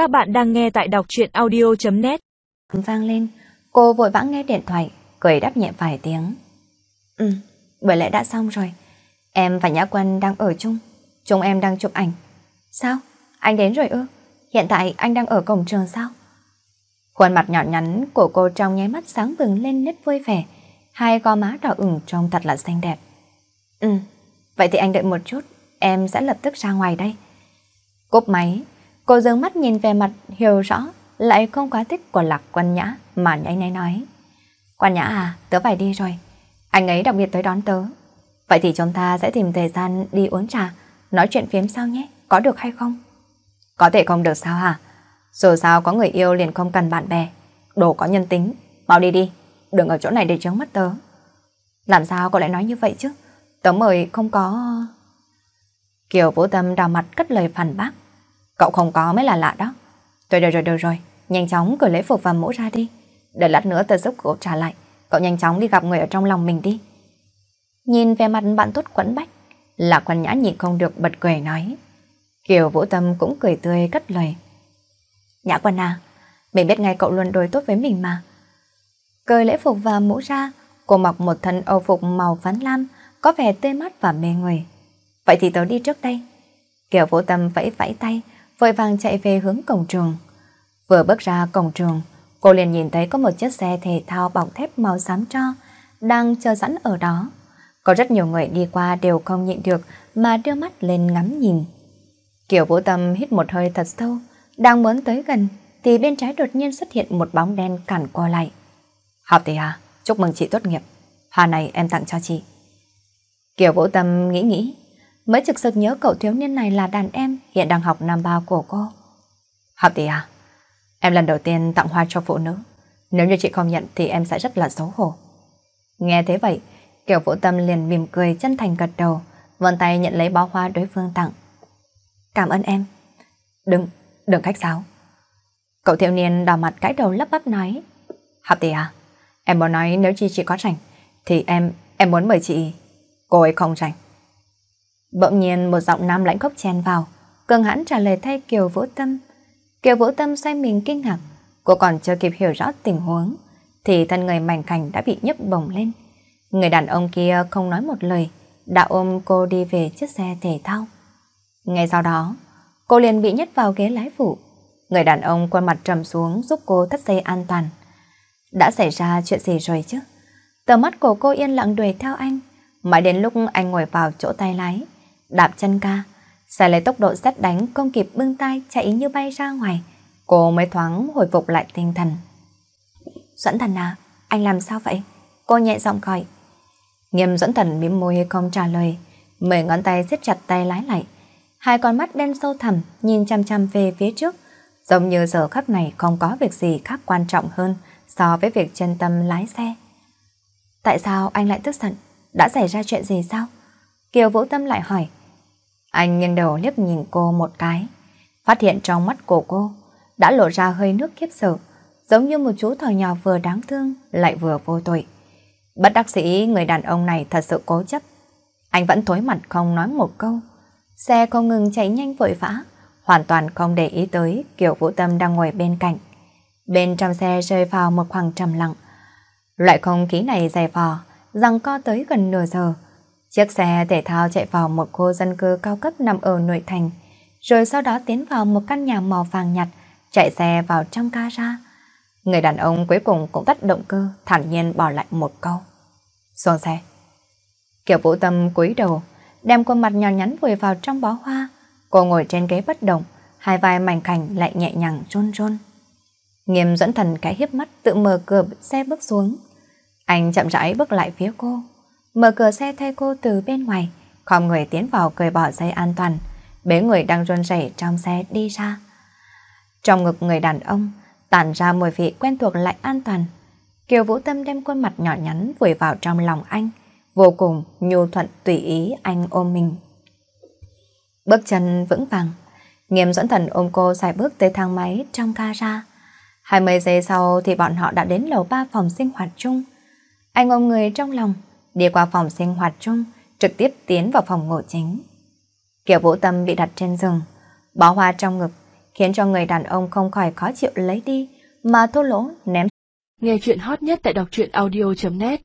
Các bạn đang nghe tại đọc truyện audio.net Vang lên, cô vội vã nghe điện thoại, cười đáp nhẹ vài tiếng. Ừ, bởi lẽ đã xong rồi. Em và Nhã Quân đang ở chung. Chúng em đang chụp ảnh. Sao? Anh đến rồi ư? Hiện tại anh đang ở cổng trường sao? Khuôn mặt nhỏ nhắn của cô trong nháy mắt sáng bừng lên nét vui vẻ. Hai gò má đỏ ửng trông thật là xinh đẹp. Ừ, vậy thì anh đợi một chút, em sẽ lập tức ra ngoài đây. Cúp máy, cô dừng mắt nhìn về mặt hiểu rõ, lại không quá thích của lạc quan nhã mà nháy náy nói. Quan nhã à, tớ phải đi rồi. Anh ấy đặc biệt tới đón tớ. Vậy thì chúng ta sẽ tìm thời gian đi uống trà, nói chuyện phiếm sau nhé, có được hay không? Có thể không được sao hả? Dù sao có người yêu liền không cần bạn bè. Đồ có nhân tính, mau đi đi, đừng ở chỗ này để chướng mắt tớ. Làm sao cô lại nói như vậy chứ? Tớ mời không có... Kiều Vũ Tâm đào mặt cất lời phản bác. Cậu không có mới là lạ đó. Rồi rồi rồi rồi rồi, nhanh chóng cởi lễ phục và mũ ra đi. Đợi lát nữa tớ giúp cậu trả lại. Cậu nhanh chóng đi gặp người ở trong lòng mình đi. Nhìn về mặt bạn tốt quẫn bách, Lạc Quan Nhã nhịn không được bật cười nói. Kiều Vũ Tâm cũng cười tươi cất lời. Nhã Quân à, mình biết ngay cậu luôn đối tốt với mình mà. Cởi lễ phục và mũ ra, cô mặc một thân âu phục màu phấn lam, có vẻ tươi mắt và mê người. Vậy thì tớ đi trước đây. Kiều Vũ Tâm vẫy vẫy tay, vội vàng chạy về hướng cổng trường. Vừa bước ra cổng trường, cô liền nhìn thấy có một chiếc xe thể thao bọc thép màu xám cho đang chờ sẵn ở đó. Có rất nhiều người đi qua đều không nhịn được mà đưa mắt lên ngắm nhìn. Kiều Vũ Tâm hít một hơi thật sâu, đang muốn tới gần thì bên trái đột nhiên xuất hiện một bóng đen cản qua lại. Học tỷ à, chúc mừng chị tốt nghiệp. Hoa này em tặng cho chị. Kiều Vũ Tâm nghĩ nghĩ, mới trực sực nhớ cậu thiếu niên này là đàn em hiện đang học năm ba của cô. Học tỷ à, em lần đầu tiên tặng hoa cho phụ nữ. Nếu như chị không nhận thì em sẽ rất là xấu hổ. Nghe thế vậy, kiểu Vũ Tâm liền mỉm cười chân thành gật đầu, vươn tay nhận lấy bó hoa đối phương tặng. Cảm ơn em. Đừng, đừng khách sáo. Cậu thiếu niên đỏ mặt cãi đầu lấp bắp nói. Học tỷ à, em muốn nói nếu chị chị có rảnh, thì em, em muốn mời chị. Cô ấy không rảnh. Bỗng nhiên một giọng nam lãnh khốc chen vào, cường hãn trả lời thay Kiều Vũ Tâm. Kiều Vũ Tâm xoay mình kinh ngạc, cô còn chưa kịp hiểu rõ tình huống, thì thân người mảnh khảnh đã bị nhấc bổng lên. Người đàn ông kia không nói một lời, đã ôm cô đi về chiếc xe thể thao. Ngay sau đó, cô liền bị nhét vào ghế lái phụ. Người đàn ông khuôn mặt trầm xuống giúp cô thắt dây an toàn. Đã xảy ra chuyện gì rồi chứ? Tờ mắt của cô yên lặng đuổi theo anh, mãi đến lúc anh ngồi vào chỗ tay lái, đạp chân ca, xe lấy tốc độ xét đánh không kịp bưng tay chạy như bay ra ngoài, cô mới thoáng hồi phục lại tinh thần. Duẫn thần à, anh làm sao vậy? Cô nhẹ giọng gọi. Nghiêm Duẫn thần mím môi không trả lời, mười ngón tay siết chặt tay lái lại. Hai con mắt đen sâu thẳm nhìn chăm chăm về phía trước, giống như giờ khắc này không có việc gì khác quan trọng hơn so với việc chân tâm lái xe. Tại sao anh lại tức giận? Đã xảy ra chuyện gì sao? Kiều Vũ Tâm lại hỏi. Anh nghiêng đầu liếc nhìn cô một cái, phát hiện trong mắt của cô đã lộ ra hơi nước khiếp sợ, giống như một chú thỏ nhỏ vừa đáng thương lại vừa vô tội. Bất đắc sĩ người đàn ông này thật sự cố chấp. Anh vẫn thối mặt không nói một câu. Xe không ngừng chạy nhanh vội vã, hoàn toàn không để ý tới kiểu Vũ Tâm đang ngồi bên cạnh. Bên trong xe rơi vào một khoảng trầm lặng. Loại không khí này dày vò, rằng co tới gần nửa giờ. Chiếc xe thể thao chạy vào một khu dân cư cao cấp nằm ở nội thành, rồi sau đó tiến vào một căn nhà màu vàng nhạt, chạy xe vào trong gara. Người đàn ông cuối cùng cũng tắt động cơ, thản nhiên bỏ lại một câu. Xuống xe. Kiểu vũ tâm cúi đầu, đem khuôn mặt nhỏ nhắn vùi vào trong bó hoa. Cô ngồi trên ghế bất động, hai vai mảnh khảnh lại nhẹ nhàng run run. Nghiêm dẫn thần cái hiếp mắt tự mở cửa xe bước xuống. Anh chậm rãi bước lại phía cô, mở cửa xe thay cô từ bên ngoài, không người tiến vào cười bỏ dây an toàn, bế người đang run rẩy trong xe đi ra. Trong ngực người đàn ông, tản ra mùi vị quen thuộc lại an toàn. Kiều Vũ Tâm đem khuôn mặt nhỏ nhắn vùi vào trong lòng anh, vô cùng nhu thuận tùy ý anh ôm mình. Bước chân vững vàng, nghiêm dẫn thần ôm cô xài bước tới thang máy trong gara. Hai mươi giây sau thì bọn họ đã đến lầu ba phòng sinh hoạt chung. Anh ôm người trong lòng, đi qua phòng sinh hoạt chung, trực tiếp tiến vào phòng ngủ chính. Kiều Vũ Tâm bị đặt trên giường, bó hoa trong ngực, khiến cho người đàn ông không khỏi khó chịu lấy đi, mà thô lỗ ném. Nghe chuyện hot nhất tại đọc truyện audio.net